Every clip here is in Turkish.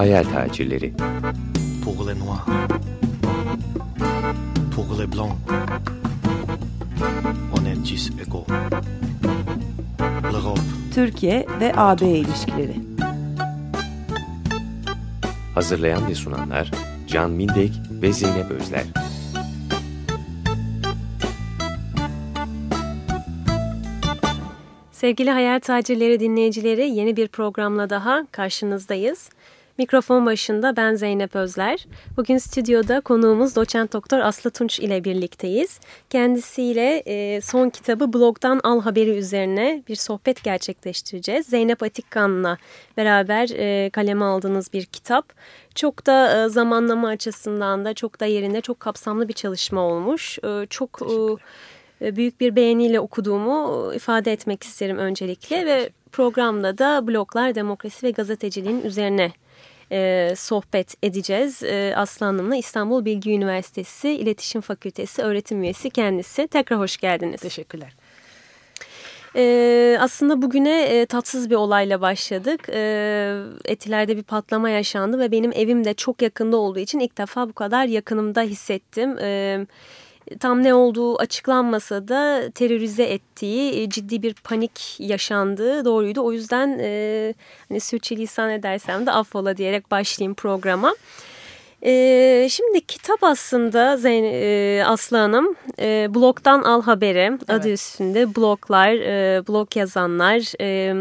Hayal tacirleri. Pour les noirs. Pour les blancs. On est tous égaux. L'Europe. Türkiye ve AB ilişkileri. Hazırlayan ve sunanlar Can Mindek ve Zeynep Özler. Sevgili Hayal Tacirleri dinleyicileri yeni bir programla daha karşınızdayız. Mikrofon başında ben Zeynep Özler. Bugün stüdyoda konuğumuz doçent doktor Aslı Tunç ile birlikteyiz. Kendisiyle e, son kitabı blogdan al haberi üzerine bir sohbet gerçekleştireceğiz. Zeynep Atikkan'la beraber e, kaleme aldığınız bir kitap. Çok da e, zamanlama açısından da çok da yerinde çok kapsamlı bir çalışma olmuş. Çok... E, büyük bir beğeniyle okuduğumu ifade etmek isterim öncelikle ve programda da bloglar, demokrasi ve gazeteciliğin üzerine e, sohbet edeceğiz. E, Aslı Hanım'la İstanbul Bilgi Üniversitesi İletişim Fakültesi öğretim üyesi kendisi. Tekrar hoş geldiniz. Teşekkürler. Ee, aslında bugüne e, tatsız bir olayla başladık. Ee, Etiler'de bir patlama yaşandı ve benim evim de çok yakında olduğu için ilk defa bu kadar yakınımda hissettim. Ee, tam ne olduğu açıklanmasa da terörize ettiği e, ciddi bir panik yaşandığı doğruydu. O yüzden e, hani sürçülisan edersem de affola diyerek başlayayım programa. E, şimdi kitap aslında Zeyn e, Aslı Hanım e, blogdan al haberi evet. adı üstünde bloglar, e, blog yazanlar... E,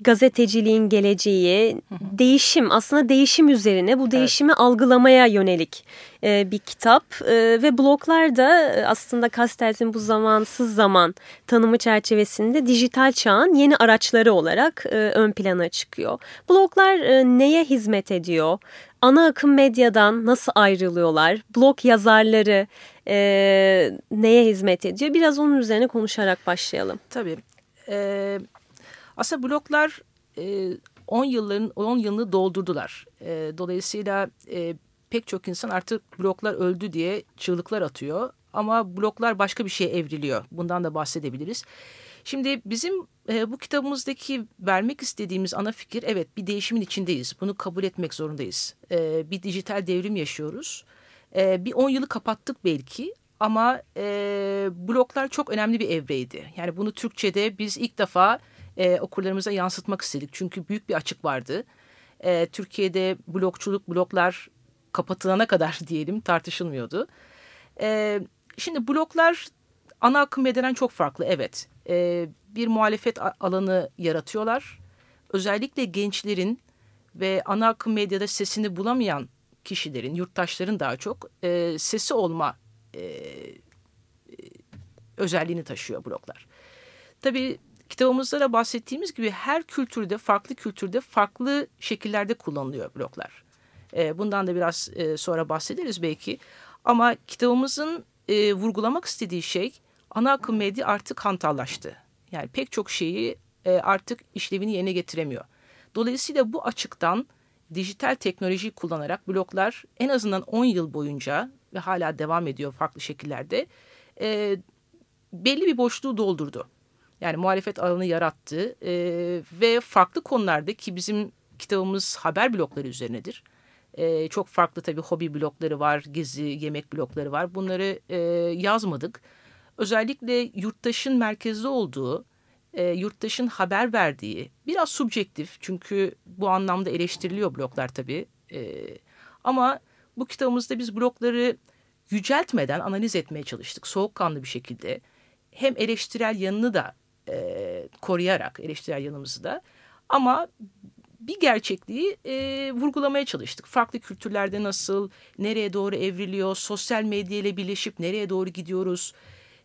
gazeteciliğin geleceği, değişim aslında değişim üzerine bu değişimi evet. algılamaya yönelik e, bir kitap e, ve bloglar da e, aslında Castells'in bu zamansız zaman tanımı çerçevesinde dijital çağın yeni araçları olarak e, ön plana çıkıyor. Bloglar e, neye hizmet ediyor? Ana akım medyadan nasıl ayrılıyorlar? Blog yazarları e, neye hizmet ediyor? Biraz onun üzerine konuşarak başlayalım. Tabii. Evet aslında bloklar e, 10 yılların 10 yılını doldurdular. E, dolayısıyla e, pek çok insan artık bloklar öldü diye çığlıklar atıyor. Ama bloklar başka bir şeye evriliyor. Bundan da bahsedebiliriz. Şimdi bizim e, bu kitabımızdaki vermek istediğimiz ana fikir evet bir değişimin içindeyiz. Bunu kabul etmek zorundayız. E, bir dijital devrim yaşıyoruz. E, bir 10 yılı kapattık belki ama e, bloklar çok önemli bir evreydi. Yani bunu Türkçe'de biz ilk defa e, okurlarımıza yansıtmak istedik. Çünkü büyük bir açık vardı. E, Türkiye'de blokçuluk, bloklar kapatılana kadar diyelim tartışılmıyordu. E, şimdi bloklar ana akım medyadan çok farklı evet. E, bir muhalefet alanı yaratıyorlar. Özellikle gençlerin ve ana akım medyada sesini bulamayan kişilerin, yurttaşların daha çok e, sesi olma e, e özelliğini taşıyor bloklar. Tabii kitabımızda da bahsettiğimiz gibi her kültürde, farklı kültürde farklı şekillerde kullanılıyor bloklar. E, bundan da biraz e, sonra bahsederiz belki. Ama kitabımızın e, vurgulamak istediği şey ana akım medya artık hantallaştı. Yani pek çok şeyi e, artık işlevini yerine getiremiyor. Dolayısıyla bu açıktan dijital teknolojiyi kullanarak bloklar en azından 10 yıl boyunca ve hala devam ediyor farklı şekillerde belli bir boşluğu doldurdu. Yani muhalefet alanı yarattı e, ve farklı konularda ki bizim kitabımız haber blokları üzerinedir. E, çok farklı tabii hobi blokları var, gezi, yemek blokları var. Bunları e, yazmadık. Özellikle yurttaşın merkezde olduğu, e, yurttaşın haber verdiği, biraz subjektif çünkü bu anlamda eleştiriliyor bloklar tabii. E, ama bu kitabımızda biz blokları yüceltmeden analiz etmeye çalıştık soğukkanlı bir şekilde. Hem eleştirel yanını da e, koruyarak eleştirel yanımızı da ama bir gerçekliği e, vurgulamaya çalıştık. Farklı kültürlerde nasıl, nereye doğru evriliyor, sosyal medya ile birleşip nereye doğru gidiyoruz,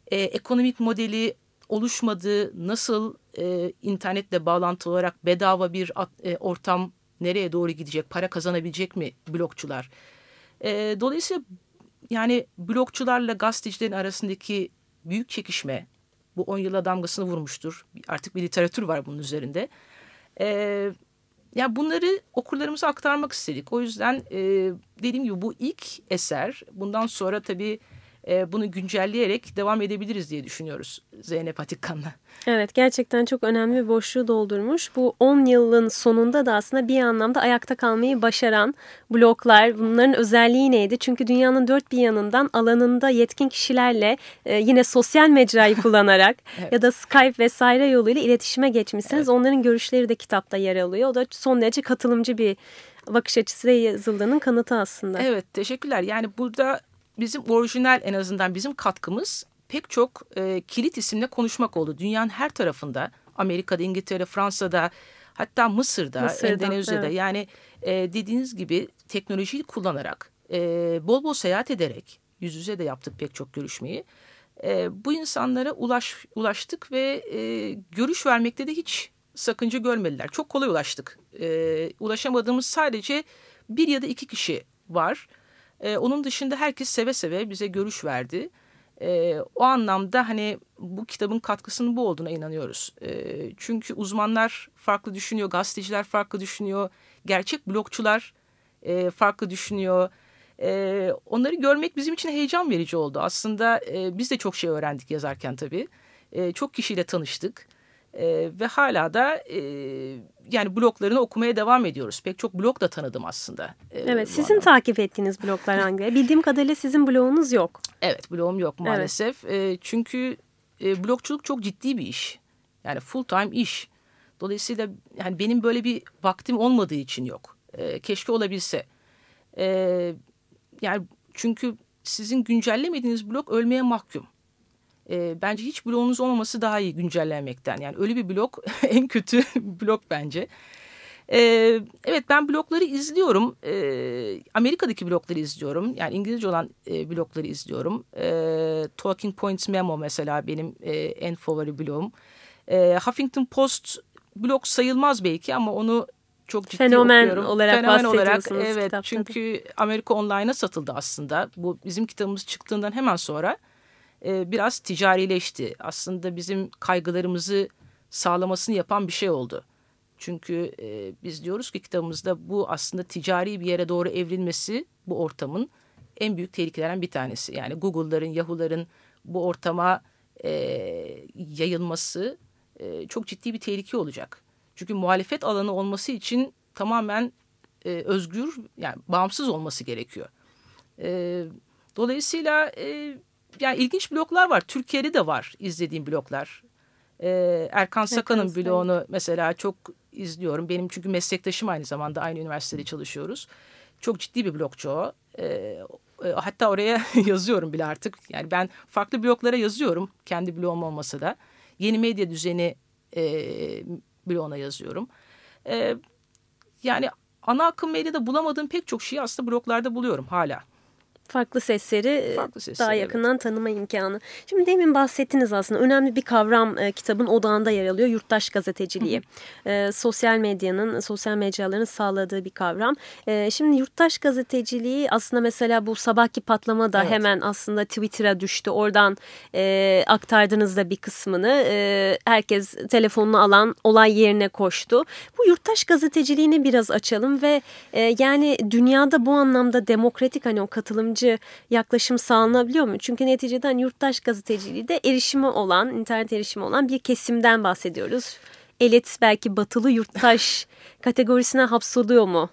e, ekonomik modeli oluşmadı, nasıl e, internetle bağlantı olarak bedava bir e, ortam nereye doğru gidecek, para kazanabilecek mi blokçular? E, dolayısıyla yani blokçularla gazetecilerin arasındaki büyük çekişme, bu 10 yıla damgasını vurmuştur. Artık bir literatür var bunun üzerinde. E, yani bunları okurlarımıza aktarmak istedik. O yüzden e, dediğim gibi bu ilk eser. Bundan sonra tabii e, bunu güncelleyerek devam edebiliriz diye düşünüyoruz Zeynep Atikkan'la. Evet gerçekten çok önemli bir boşluğu doldurmuş. Bu 10 yılın sonunda da aslında bir anlamda ayakta kalmayı başaran bloklar bunların özelliği neydi? Çünkü dünyanın dört bir yanından alanında yetkin kişilerle e, yine sosyal mecrayı kullanarak evet. ya da Skype vesaire yoluyla iletişime geçmişsiniz. Evet. Onların görüşleri de kitapta yer alıyor. O da son derece katılımcı bir bakış açısıyla yazıldığının kanıtı aslında. Evet teşekkürler. Yani burada bizim orijinal en azından bizim katkımız pek çok e, kilit isimle konuşmak oldu. Dünyanın her tarafında Amerika'da, İngiltere, Fransa'da hatta Mısır'da, Mısır'da Endonezya'da evet. yani e, dediğiniz gibi teknolojiyi kullanarak e, bol bol seyahat ederek yüz yüze de yaptık pek çok görüşmeyi. E, bu insanlara ulaş, ulaştık ve e, görüş vermekte de hiç sakınca görmediler. Çok kolay ulaştık. E, ulaşamadığımız sadece bir ya da iki kişi var. E, onun dışında herkes seve seve bize görüş verdi. E, o anlamda hani bu kitabın katkısının bu olduğuna inanıyoruz. E, çünkü uzmanlar farklı düşünüyor, gazeteciler farklı düşünüyor, gerçek blokçular e, farklı düşünüyor. E, onları görmek bizim için heyecan verici oldu. Aslında e, biz de çok şey öğrendik yazarken tabii. E, çok kişiyle tanıştık. E, ve hala da e, yani bloklarını okumaya devam ediyoruz. Pek çok blok da tanıdım aslında. E, evet sizin anlamda. takip ettiğiniz bloklar hangi? Bildiğim kadarıyla sizin bloğunuz yok. Evet bloğum yok maalesef. Evet. E, çünkü e, blokçuluk çok ciddi bir iş. Yani full time iş. Dolayısıyla yani benim böyle bir vaktim olmadığı için yok. E, keşke olabilse. E, yani çünkü sizin güncellemediğiniz blok ölmeye mahkum e, bence hiç bloğunuz olmaması daha iyi güncellenmekten. Yani öyle bir blok en kötü blok bence. E, evet ben blokları izliyorum. E, Amerika'daki blokları izliyorum. Yani İngilizce olan e, blokları izliyorum. E, Talking Points Memo mesela benim e, en favori bloğum. E, Huffington Post blok sayılmaz belki ama onu çok ciddi Fenomen okuyorum. olarak Fenomen olarak evet kitapta. çünkü Amerika Online'a satıldı aslında. Bu bizim kitabımız çıktığından hemen sonra e, biraz ticarileşti. Aslında bizim kaygılarımızı sağlamasını yapan bir şey oldu. Çünkü e, biz diyoruz ki kitabımızda bu aslında ticari bir yere doğru evrilmesi bu ortamın en büyük tehlikelerinden bir tanesi. Yani Google'ların, Yahoo'ların bu ortama e, yayılması e, çok ciddi bir tehlike olacak. Çünkü muhalefet alanı olması için tamamen e, özgür, yani bağımsız olması gerekiyor. E, dolayısıyla e, yani ilginç bloklar var. Türkiye'de de var izlediğim bloklar. Ee, Erkan Sakan'ın bloğunu mesela çok izliyorum. Benim çünkü meslektaşım aynı zamanda aynı üniversitede çalışıyoruz. Çok ciddi bir blokçu o. Ee, hatta oraya yazıyorum bile artık. Yani ben farklı bloklara yazıyorum. Kendi bloğum olmasa da. Yeni medya düzeni e, bloğuna yazıyorum. E, yani ana akım medyada bulamadığım pek çok şeyi aslında bloklarda buluyorum hala farklı sesleri, e, farklı sesleri daha yakından evet. tanıma imkanı. Şimdi demin bahsettiniz aslında önemli bir kavram e, kitabın odağında yer alıyor. Yurttaş gazeteciliği. E, sosyal medyanın, sosyal mecraların sağladığı bir kavram. E, şimdi yurttaş gazeteciliği aslında mesela bu sabahki patlama da evet. hemen aslında Twitter'a düştü. Oradan e, aktardınız da bir kısmını. E, herkes telefonunu alan olay yerine koştu. Bu yurttaş gazeteciliğini biraz açalım ve e, yani dünyada bu anlamda demokratik hani o katılımcı yaratıcı yaklaşım sağlanabiliyor mu? Çünkü neticeden yurttaş gazeteciliği de erişimi olan, internet erişimi olan bir kesimden bahsediyoruz. Elit belki batılı yurttaş kategorisine hapsoluyor mu?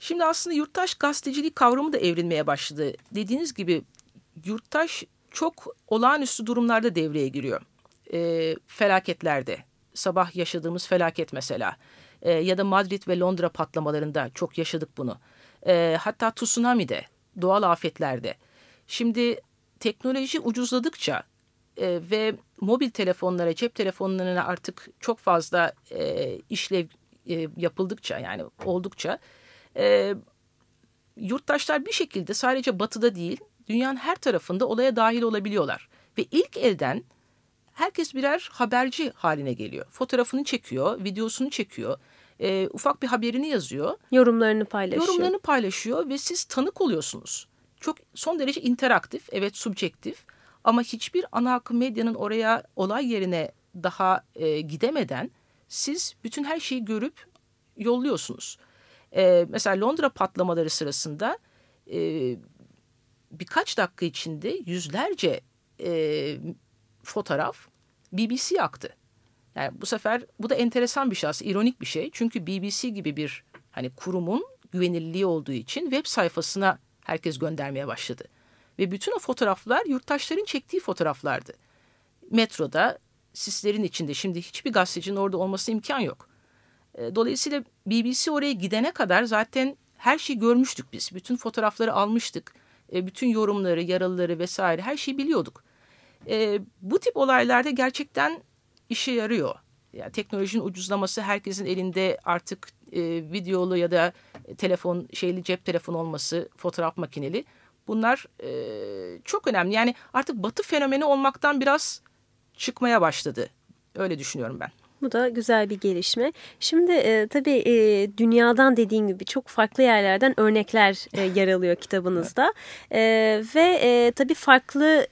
Şimdi aslında yurttaş gazeteciliği kavramı da evrilmeye başladı. Dediğiniz gibi yurttaş çok olağanüstü durumlarda devreye giriyor. E, felaketlerde, sabah yaşadığımız felaket mesela e, ya da Madrid ve Londra patlamalarında çok yaşadık bunu. E, hatta tsunami'de doğal afetlerde. Şimdi teknoloji ucuzladıkça e, ve mobil telefonlara, cep telefonlarına artık çok fazla e, işlev e, yapıldıkça yani oldukça e, yurttaşlar bir şekilde sadece batıda değil dünyanın her tarafında olaya dahil olabiliyorlar. Ve ilk elden herkes birer haberci haline geliyor. Fotoğrafını çekiyor, videosunu çekiyor e, ufak bir haberini yazıyor. Yorumlarını paylaşıyor. Yorumlarını paylaşıyor ve siz tanık oluyorsunuz. Çok son derece interaktif, evet subjektif ama hiçbir ana akım medyanın oraya olay yerine daha e, gidemeden siz bütün her şeyi görüp yolluyorsunuz. E, mesela Londra patlamaları sırasında e, birkaç dakika içinde yüzlerce e, fotoğraf BBC aktı. Yani bu sefer bu da enteresan bir şey aslında, ironik bir şey. Çünkü BBC gibi bir hani kurumun güvenilirliği olduğu için web sayfasına herkes göndermeye başladı. Ve bütün o fotoğraflar yurttaşların çektiği fotoğraflardı. Metroda, sislerin içinde şimdi hiçbir gazetecinin orada olması imkan yok. E, dolayısıyla BBC oraya gidene kadar zaten her şeyi görmüştük biz. Bütün fotoğrafları almıştık. E, bütün yorumları, yaralıları vesaire her şeyi biliyorduk. E, bu tip olaylarda gerçekten işe yarıyor. Yani teknolojinin ucuzlaması herkesin elinde artık e, videolu ya da telefon şeyli cep telefonu olması, fotoğraf makineli. Bunlar e, çok önemli. Yani artık batı fenomeni olmaktan biraz çıkmaya başladı. Öyle düşünüyorum ben. Bu da güzel bir gelişme. Şimdi e, tabii e, dünyadan dediğin gibi çok farklı yerlerden örnekler e, yer alıyor kitabınızda. E, ve e, tabii farklı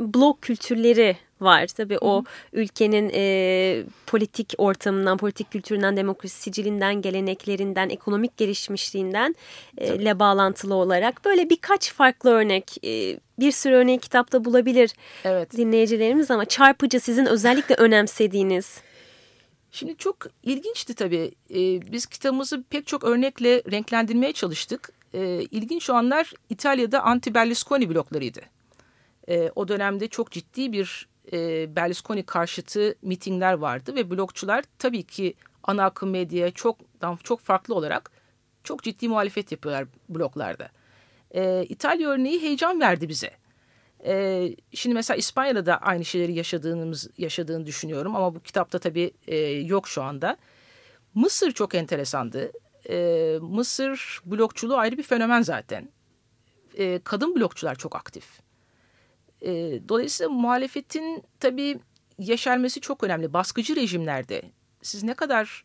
blog kültürleri var. Tabii o ülkenin e, politik ortamından, politik kültüründen, demokrasi sicilinden, geleneklerinden, ekonomik gelişmişliğinden e, ile bağlantılı olarak böyle birkaç farklı örnek, e, bir sürü örneği kitapta bulabilir evet. dinleyicilerimiz ama çarpıcı sizin özellikle önemsediğiniz. Şimdi çok ilginçti tabii. Ee, biz kitabımızı pek çok örnekle renklendirmeye çalıştık. Ee, ilginç olanlar İtalya'da anti-Berlusconi bloklarıydı. Ee, o dönemde çok ciddi bir e, Berlusconi karşıtı mitingler vardı ve blokçular tabii ki ana akım medyaya çok çok farklı olarak çok ciddi muhalefet yapıyorlar bloklarda. E, İtalya örneği heyecan verdi bize. E, şimdi mesela İspanya'da da aynı şeyleri yaşadığımız yaşadığını düşünüyorum ama bu kitapta tabii e, yok şu anda. Mısır çok enteresandı. Mısır blokçuluğu ayrı bir fenomen zaten. Kadın blokçular çok aktif. E, dolayısıyla muhalefetin tabii yeşermesi çok önemli. Baskıcı rejimlerde siz ne kadar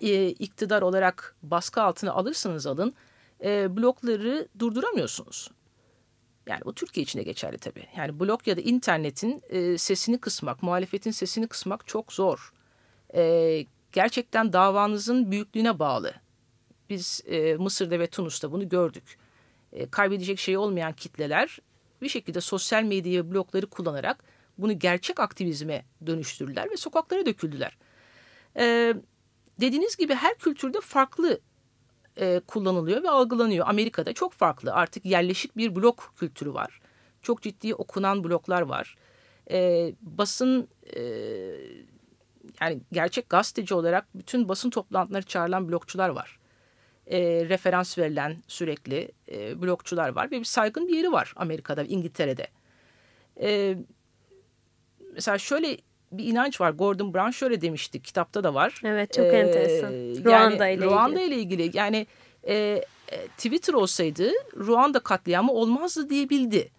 e, iktidar olarak baskı altına alırsanız alın e, blokları durduramıyorsunuz. Yani bu Türkiye için de geçerli tabii. Yani blok ya da internetin e, sesini kısmak, muhalefetin sesini kısmak çok zor. E, gerçekten davanızın büyüklüğüne bağlı. Biz e, Mısır'da ve Tunus'ta bunu gördük. E, kaybedecek şey olmayan kitleler bir şekilde sosyal medya ve blokları kullanarak bunu gerçek aktivizme dönüştürdüler ve sokaklara döküldüler. Ee, dediğiniz gibi her kültürde farklı e, kullanılıyor ve algılanıyor. Amerika'da çok farklı artık yerleşik bir blok kültürü var. Çok ciddi okunan bloklar var. E, basın e, yani gerçek gazeteci olarak bütün basın toplantıları çağrılan blokçular var e, referans verilen sürekli e, blokçular var ve bir saygın bir yeri var Amerika'da, İngiltere'de. E, mesela şöyle bir inanç var. Gordon Brown şöyle demişti. Kitapta da var. Evet çok ee, enteresan. Ruanda ile Ruanda ile ilgili. Yani e, e, Twitter olsaydı Ruanda katliamı olmazdı diyebildi.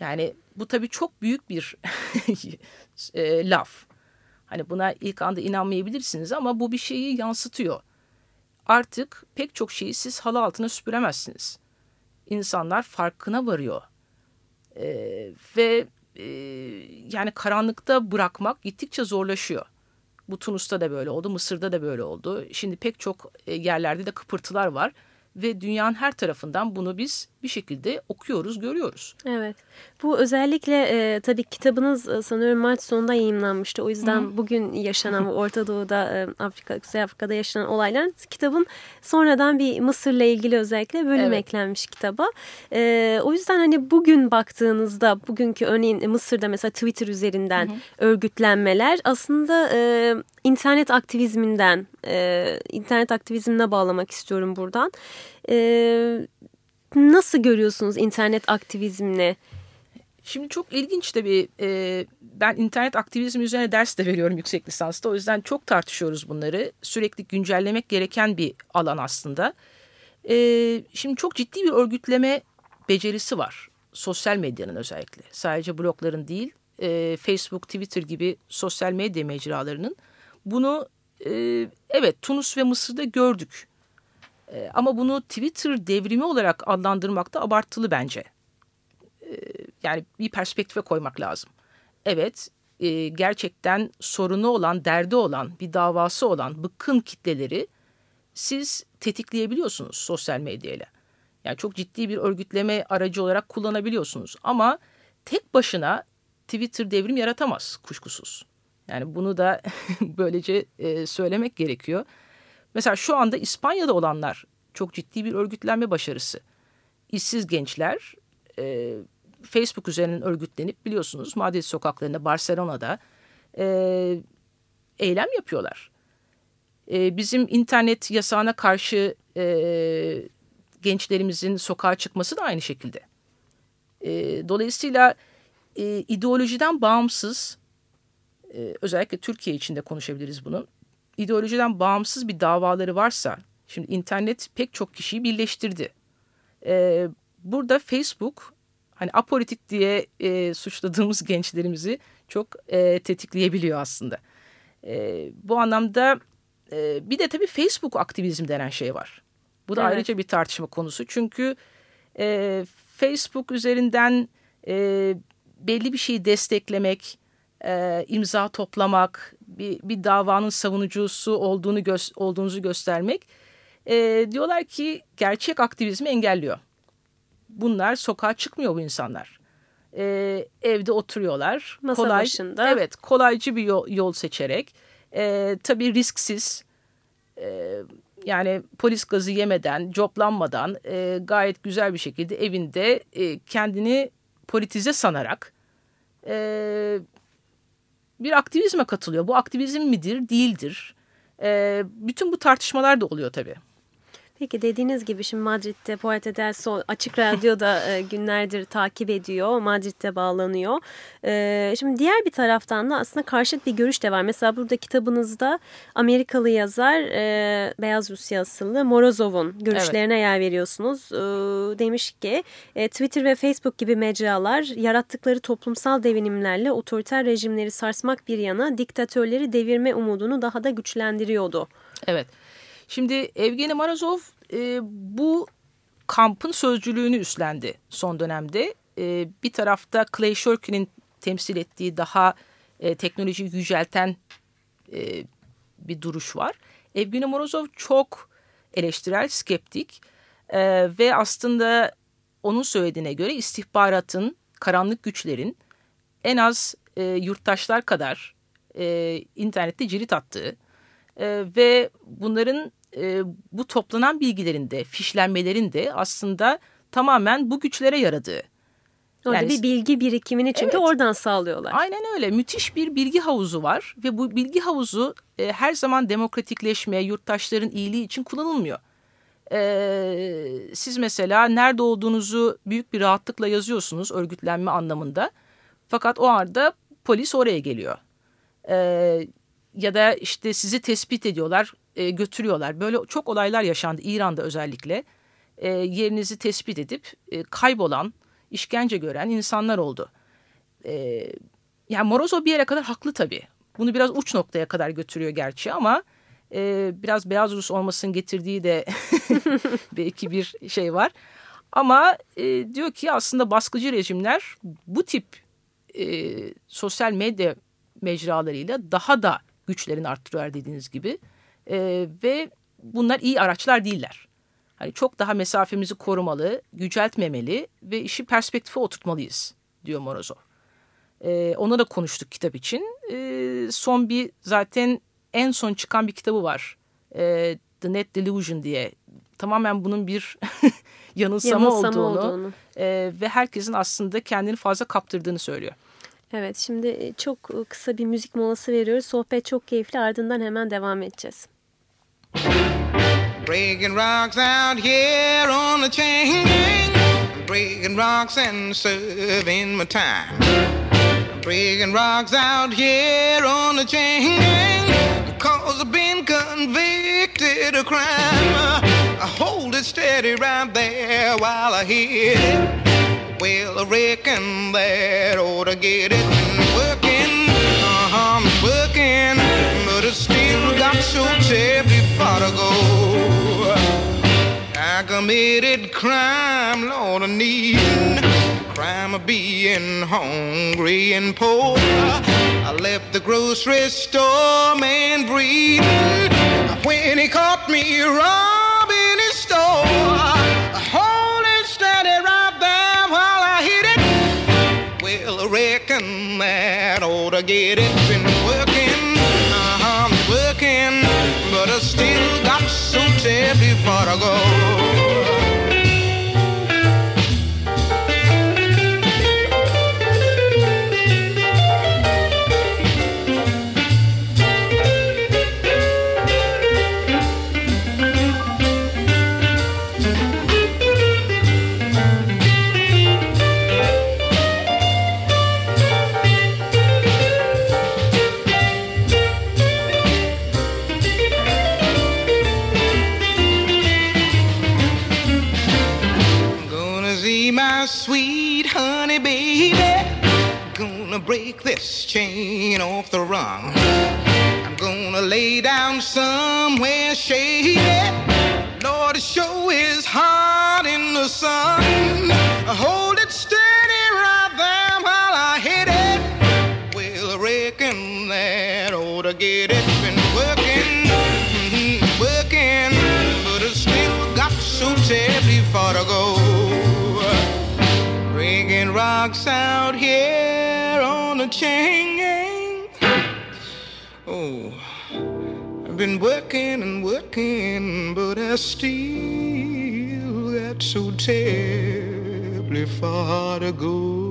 Yani bu tabii çok büyük bir e, laf. Hani buna ilk anda inanmayabilirsiniz ama bu bir şeyi yansıtıyor artık pek çok şeyi siz halı altına süpüremezsiniz. İnsanlar farkına varıyor. Ee, ve e, yani karanlıkta bırakmak gittikçe zorlaşıyor. Bu Tunus'ta da böyle oldu, Mısır'da da böyle oldu. Şimdi pek çok e, yerlerde de kıpırtılar var ve dünyanın her tarafından bunu biz bir şekilde okuyoruz, görüyoruz. Evet. Bu özellikle e, tabii kitabınız e, sanıyorum Mart sonunda yayınlanmıştı. O yüzden Hı. bugün yaşanan Orta Doğu'da, e, Afrika, Kuzey Afrika'da yaşanan olaylar kitabın sonradan bir Mısır'la ilgili özellikle bölüm evet. eklenmiş kitaba. E, o yüzden hani bugün baktığınızda bugünkü örneğin Mısır'da mesela Twitter üzerinden Hı. örgütlenmeler aslında e, internet aktivizminden, e, internet aktivizmine bağlamak istiyorum buradan. E, nasıl görüyorsunuz internet aktivizmini? Şimdi çok ilginç tabii. E, ben internet aktivizmi üzerine ders de veriyorum yüksek lisansta. O yüzden çok tartışıyoruz bunları. Sürekli güncellemek gereken bir alan aslında. E, şimdi çok ciddi bir örgütleme becerisi var. Sosyal medyanın özellikle. Sadece blogların değil, e, Facebook, Twitter gibi sosyal medya mecralarının bunu e, evet Tunus ve Mısır'da gördük. E, ama bunu Twitter devrimi olarak adlandırmak da abartılı bence. E, yani bir perspektife koymak lazım. Evet e, gerçekten sorunu olan, derdi olan, bir davası olan bıkkın kitleleri siz tetikleyebiliyorsunuz sosyal medyayla. Yani çok ciddi bir örgütleme aracı olarak kullanabiliyorsunuz. Ama tek başına Twitter devrim yaratamaz kuşkusuz. Yani bunu da böylece e, söylemek gerekiyor. Mesela şu anda İspanya'da olanlar çok ciddi bir örgütlenme başarısı. İşsiz gençler e, Facebook üzerinden örgütlenip biliyorsunuz Madrid sokaklarında Barcelona'da e, eylem yapıyorlar. E, bizim internet yasağına karşı e, gençlerimizin sokağa çıkması da aynı şekilde. E, dolayısıyla e, ideolojiden bağımsız e, özellikle Türkiye içinde konuşabiliriz bunun. İdeolojiden bağımsız bir davaları varsa şimdi internet pek çok kişiyi birleştirdi. E, burada Facebook hani apolitik diye e, suçladığımız gençlerimizi çok e, tetikleyebiliyor aslında. E, bu anlamda e, bir de tabii Facebook aktivizm denen şey var. Bu da evet. ayrıca bir tartışma konusu. Çünkü e, Facebook üzerinden e, belli bir şeyi desteklemek, e, imza toplamak, bir, bir davanın savunucusu olduğunu gö olduğunuzu göstermek e, diyorlar ki gerçek aktivizmi engelliyor. Bunlar sokağa çıkmıyor bu insanlar. E, evde oturuyorlar. Masa kolay, başında. Evet kolaycı bir yol, yol seçerek. E, tabii risksiz. E, yani polis gazı yemeden, coplanmadan e, gayet güzel bir şekilde evinde e, kendini politize sanarak e, bir aktivizme katılıyor. Bu aktivizm midir, değildir? E, bütün bu tartışmalar da oluyor tabii. Peki dediğiniz gibi şimdi Madrid'de Puerto del Sol açık radyoda e, günlerdir takip ediyor. Madrid'de bağlanıyor. E, şimdi diğer bir taraftan da aslında karşıt bir görüş de var. Mesela burada kitabınızda Amerikalı yazar e, Beyaz Rusya asıllı Morozov'un görüşlerine evet. yer veriyorsunuz. Demiş ki Twitter ve Facebook gibi mecralar yarattıkları toplumsal devinimlerle otoriter rejimleri sarsmak bir yana diktatörleri devirme umudunu daha da güçlendiriyordu. Evet. Şimdi Evgeni Marazov e, bu kampın sözcülüğünü üstlendi son dönemde. E, bir tarafta Clay Shirky'nin temsil ettiği daha e, teknolojiyi yücelten e, bir duruş var. Evgeni Morozov çok eleştirel, skeptik e, ve aslında onun söylediğine göre istihbaratın, karanlık güçlerin en az e, yurttaşlar kadar e, internette cirit attığı e, ve bunların e, bu toplanan bilgilerin de fişlenmelerin de aslında tamamen bu güçlere yaradığı. Orada yani, bir bilgi birikimini çünkü evet, oradan sağlıyorlar. Aynen öyle. Müthiş bir bilgi havuzu var ve bu bilgi havuzu e, her zaman demokratikleşmeye, yurttaşların iyiliği için kullanılmıyor. E, siz mesela nerede olduğunuzu büyük bir rahatlıkla yazıyorsunuz örgütlenme anlamında. Fakat o arada polis oraya geliyor. E, ya da işte sizi tespit ediyorlar, e, götürüyorlar. Böyle çok olaylar yaşandı İran'da özellikle. E, yerinizi tespit edip e, kaybolan, işkence gören insanlar oldu. E, yani Morozov bir yere kadar haklı tabii. Bunu biraz uç noktaya kadar götürüyor gerçi ama e, biraz beyaz Rus olmasının getirdiği de belki bir şey var. Ama e, diyor ki aslında baskıcı rejimler bu tip e, sosyal medya mecralarıyla daha da güçlerini arttırıyor dediğiniz gibi. E, ve bunlar iyi araçlar değiller. Hani çok daha mesafemizi korumalı, yüceltmemeli ve işi perspektife oturtmalıyız diyor Morozov. E, ona da konuştuk kitap için. E, son bir zaten en son çıkan bir kitabı var. E, The Net Delusion diye. Tamamen bunun bir yanılsama, yanılsama olduğunu, olduğunu. E, ve herkesin aslında kendini fazla kaptırdığını söylüyor. Evet şimdi e, çok e, kısa bir müzik molası veriyoruz. Sohbet çok keyifli ardından hemen devam edeceğiz. Breaking rocks out here on the chain gang. Breaking rocks and serving my time. Breaking rocks out here on the chain gang. Cause I've been convicted of crime. I hold it steady right there while I hit it. Well, I reckon that ought to get it working. Uh-huh, I'm working, but I still got so terribly far to go. I committed crime, Lord, I need crime of being hungry and poor. I left the grocery store man breathing when he caught me robbing to get it. Been working, uh-huh, working, but I still got so terribly far to go. Gonna this chain off the rung. I'm gonna lay down somewhere shady. Lord, show is hot in the sun. Hold it steady right there while I hit it. Well, I reckon that ought to get it. Been working, mhm, working, but I still got so terribly far to go. Breaking rocks out here chain. Oh, I've been working and working, but I still got so terribly far to go.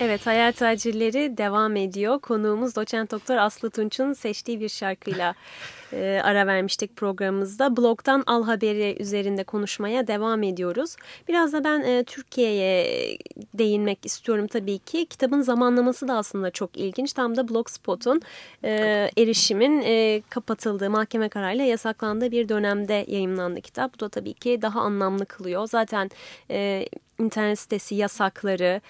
Evet Hayal Tacirleri devam ediyor. Konuğumuz doçent doktor Aslı Tunç'un seçtiği bir şarkıyla e, ara vermiştik programımızda. Blogdan Al Haberi üzerinde konuşmaya devam ediyoruz. Biraz da ben e, Türkiye'ye değinmek istiyorum tabii ki. Kitabın zamanlaması da aslında çok ilginç. Tam da Blogspot'un e, erişimin kapatıldığı, mahkeme kararıyla yasaklandığı bir dönemde yayımlandı kitap. Bu da tabii ki daha anlamlı kılıyor. Zaten internet sitesi yasakları,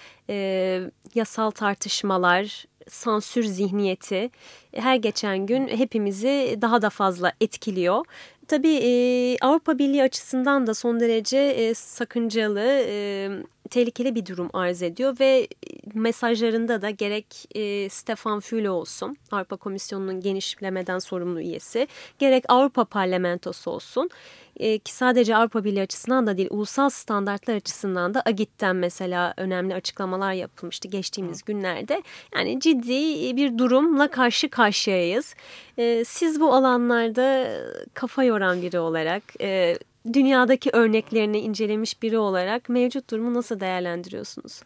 yasal tartışmalar, sansür zihniyeti her geçen gün hepimizi daha da fazla etkiliyor. Tabii e, Avrupa Birliği açısından da son derece e, sakıncalı, e, tehlikeli bir durum arz ediyor ve mesajlarında da gerek e, Stefan Füle olsun, Avrupa Komisyonu'nun genişlemeden sorumlu üyesi, gerek Avrupa Parlamentosu olsun e, ki sadece Avrupa Birliği açısından da değil, ulusal standartlar açısından da AGİT'ten mesela önemli açıklamalar yapılmıştı geçtiğimiz günlerde. Yani ciddi bir durumla karşı karşıyayız. E, siz bu alanlarda kafa yoran biri olarak, e, dünyadaki örneklerini incelemiş biri olarak mevcut durumu nasıl değerlendiriyorsunuz?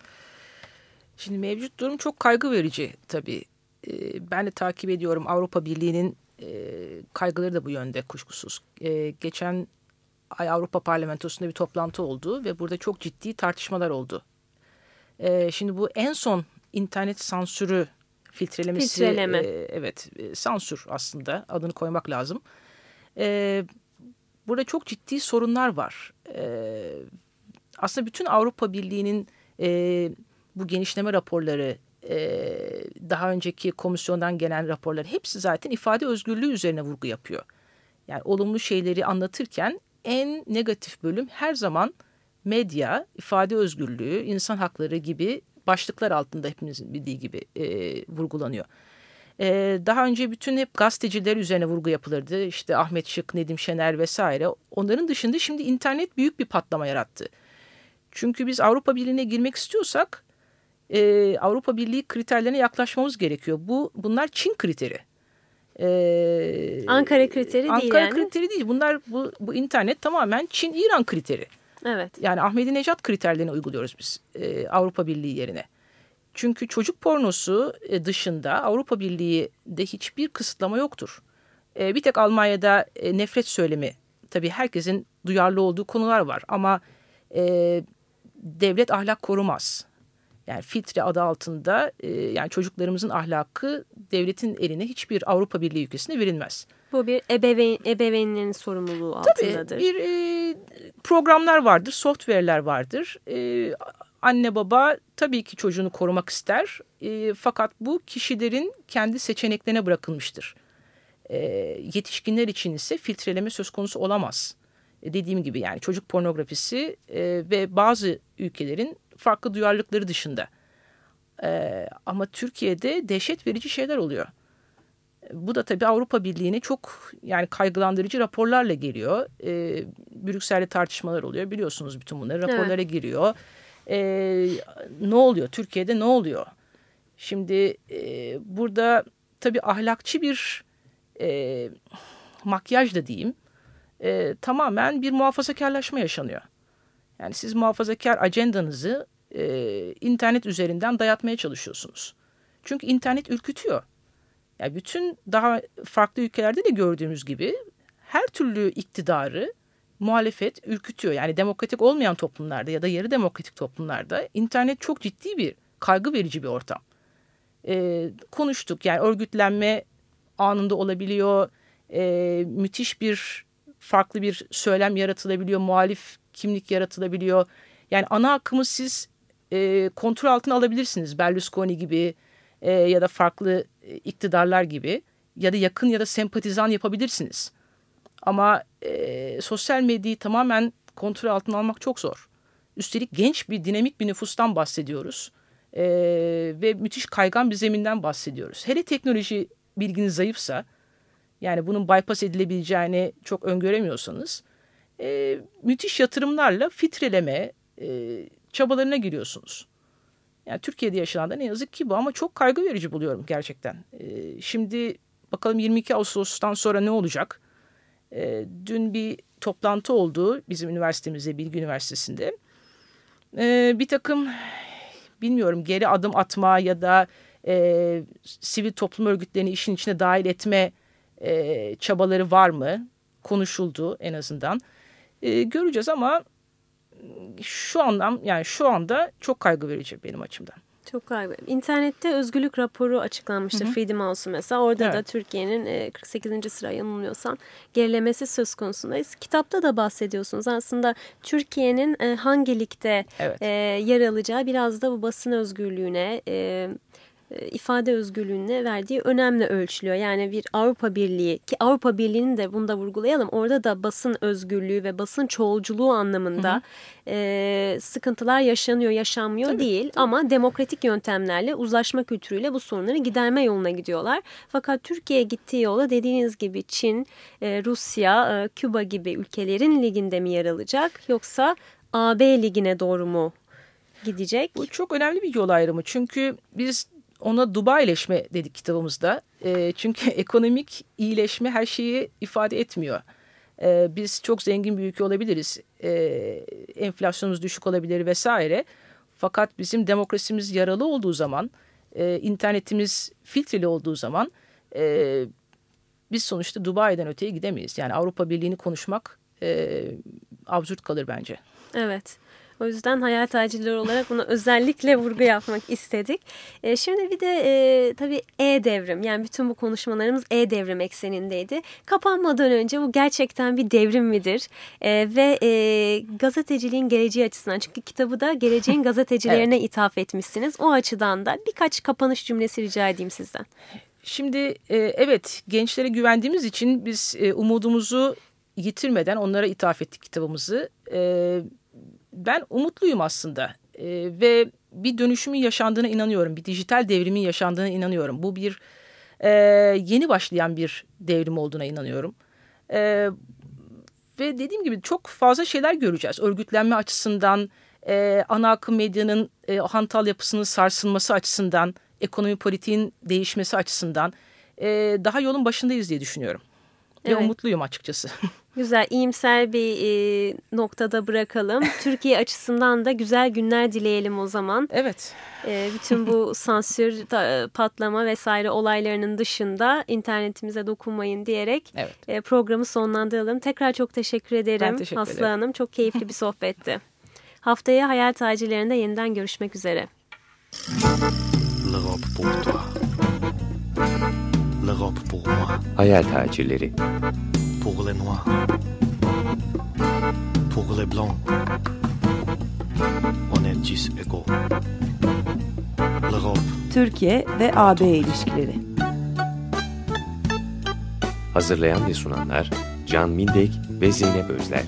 Şimdi mevcut durum çok kaygı verici tabii. Ee, ben de takip ediyorum Avrupa Birliği'nin e, kaygıları da bu yönde kuşkusuz. Ee, geçen ay Avrupa Parlamentosu'nda bir toplantı oldu ve burada çok ciddi tartışmalar oldu. Ee, şimdi bu en son internet sansürü filtrelemesi. Filtreleme. E, evet e, sansür aslında adını koymak lazım. Burada çok ciddi sorunlar var. E, aslında bütün Avrupa Birliği'nin e, bu genişleme raporları, e, daha önceki komisyondan gelen raporlar hepsi zaten ifade özgürlüğü üzerine vurgu yapıyor. Yani olumlu şeyleri anlatırken en negatif bölüm her zaman medya, ifade özgürlüğü, insan hakları gibi başlıklar altında hepimizin bildiği gibi e, vurgulanıyor. E, daha önce bütün hep gazeteciler üzerine vurgu yapılırdı. İşte Ahmet Şık, Nedim Şener vesaire. Onların dışında şimdi internet büyük bir patlama yarattı. Çünkü biz Avrupa Birliği'ne girmek istiyorsak e, Avrupa Birliği kriterlerine yaklaşmamız gerekiyor. Bu Bunlar Çin kriteri. Ee, Ankara kriteri Ankara değil yani. yani. kriteri değil. Bunlar bu, bu internet tamamen Çin-İran kriteri. Evet. Yani Ahmedinejad kriterlerini uyguluyoruz biz e, Avrupa Birliği yerine. Çünkü çocuk pornosu e, dışında Avrupa Birliği'de hiçbir kısıtlama yoktur. E, bir tek Almanya'da e, nefret söylemi tabii herkesin duyarlı olduğu konular var ama devlet ahlak korumaz. Yani filtre adı altında yani çocuklarımızın ahlakı devletin eline hiçbir Avrupa Birliği ülkesine verilmez. Bu bir ebeveyn, ebeveynlerin sorumluluğu Tabii altındadır. bir e, programlar vardır, software'ler vardır. E, anne baba tabii ki çocuğunu korumak ister. E, fakat bu kişilerin kendi seçeneklerine bırakılmıştır. E, yetişkinler için ise filtreleme söz konusu olamaz. E, dediğim gibi yani çocuk pornografisi e, ve bazı ülkelerin farklı duyarlılıkları dışında. E, ama Türkiye'de dehşet verici şeyler oluyor. Bu da tabii Avrupa Birliği'ne çok yani kaygılandırıcı raporlarla geliyor. E, Brüksel'de tartışmalar oluyor biliyorsunuz bütün bunları raporlara evet. giriyor. E, ne oluyor Türkiye'de ne oluyor? Şimdi e, burada tabii ahlakçı bir e, makyaj da diyeyim e, tamamen bir muhafazakarlaşma yaşanıyor. Yani siz muhafazakar acendanızı e, internet üzerinden dayatmaya çalışıyorsunuz. Çünkü internet ürkütüyor. Yani bütün daha farklı ülkelerde de gördüğümüz gibi her türlü iktidarı muhalefet ürkütüyor. Yani demokratik olmayan toplumlarda ya da yarı demokratik toplumlarda internet çok ciddi bir kaygı verici bir ortam. Ee, konuştuk yani örgütlenme anında olabiliyor. Ee, müthiş bir farklı bir söylem yaratılabiliyor. Muhalif kimlik yaratılabiliyor. Yani ana akımı siz e, kontrol altına alabilirsiniz. Berlusconi gibi e, ya da farklı e, iktidarlar gibi ya da yakın ya da sempatizan yapabilirsiniz. Ama e, sosyal medyayı tamamen kontrol altına almak çok zor. Üstelik genç bir dinamik bir nüfustan bahsediyoruz. E, ve müthiş kaygan bir zeminden bahsediyoruz. Hele teknoloji bilginiz zayıfsa yani bunun bypass edilebileceğini çok öngöremiyorsanız e, müthiş yatırımlarla filtreleme e, çabalarına giriyorsunuz. Yani Türkiye'de yaşanan da ne yazık ki bu ama çok kaygı verici buluyorum gerçekten. E, şimdi bakalım 22 Ağustos'tan sonra ne olacak? E, dün bir toplantı oldu bizim üniversitemizde, Bilgi Üniversitesi'nde. E, bir takım bilmiyorum geri adım atma ya da e, sivil toplum örgütlerini işin içine dahil etme e, çabaları var mı? Konuşuldu en azından. E, göreceğiz ama şu anlam yani şu anda çok kaygı verici benim açımdan. Çok kaygı. İnternette özgürlük raporu açıklanmıştı hı hı. Freedom House'u mesela. Orada evet. da Türkiye'nin 48. sıra yanılmıyorsam gerilemesi söz konusundayız. Kitapta da bahsediyorsunuz. Aslında Türkiye'nin hangi ligde evet. yer alacağı biraz da bu basın özgürlüğüne e, ifade özgürlüğüne verdiği önemli ölçülüyor. Yani bir Avrupa Birliği ki Avrupa Birliği'ni de bunu da vurgulayalım. Orada da basın özgürlüğü ve basın çoğulculuğu anlamında hı hı. E, sıkıntılar yaşanıyor, yaşanmıyor tabii, değil. Tabii. Ama demokratik yöntemlerle, uzlaşma kültürüyle bu sorunları giderme yoluna gidiyorlar. Fakat Türkiye gittiği yola dediğiniz gibi Çin, e, Rusya, e, Küba gibi ülkelerin liginde mi yer alacak? Yoksa AB ligine doğru mu gidecek? Bu çok önemli bir yol ayrımı. Çünkü biz ona Dubaileşme dedik kitabımızda. E, çünkü ekonomik iyileşme her şeyi ifade etmiyor. E, biz çok zengin bir ülke olabiliriz. E, enflasyonumuz düşük olabilir vesaire. Fakat bizim demokrasimiz yaralı olduğu zaman, e, internetimiz filtreli olduğu zaman e, biz sonuçta Dubai'den öteye gidemeyiz. Yani Avrupa Birliği'ni konuşmak e, absürt kalır bence. Evet. O yüzden hayat tacirleri olarak buna özellikle vurgu yapmak istedik. E, şimdi bir de e, tabii e-devrim yani bütün bu konuşmalarımız e-devrim eksenindeydi. Kapanmadan önce bu gerçekten bir devrim midir? E, ve e, gazeteciliğin geleceği açısından çünkü kitabı da geleceğin gazetecilerine evet. ithaf etmişsiniz. O açıdan da birkaç kapanış cümlesi rica edeyim sizden. Şimdi e, evet gençlere güvendiğimiz için biz e, umudumuzu yitirmeden onlara ithaf ettik kitabımızı. E, ben umutluyum aslında e, ve bir dönüşümün yaşandığına inanıyorum. Bir dijital devrimin yaşandığına inanıyorum. Bu bir e, yeni başlayan bir devrim olduğuna inanıyorum. E, ve dediğim gibi çok fazla şeyler göreceğiz. Örgütlenme açısından, e, ana akım medyanın e, hantal yapısının sarsılması açısından, ekonomi politiğin değişmesi açısından e, daha yolun başındayız diye düşünüyorum. Evet. Ve umutluyum açıkçası. Güzel, iyimser bir e, noktada bırakalım. Türkiye açısından da güzel günler dileyelim o zaman. Evet. E, bütün bu sansür, patlama vesaire olaylarının dışında internetimize dokunmayın diyerek evet. e, programı sonlandıralım. Tekrar çok teşekkür ederim ben teşekkür Aslı ederim. Hanım. Çok keyifli bir sohbetti. Haftaya Hayal Tacirlerinde yeniden görüşmek üzere. L'Europe pour moi. Hayal Tacirleri pour les noirs, pour les blancs. On est tous égaux. L'Europe. Türkiye ve AB ilişkileri. Hazırlayan ve sunanlar Can Mindek ve Zeynep Özler.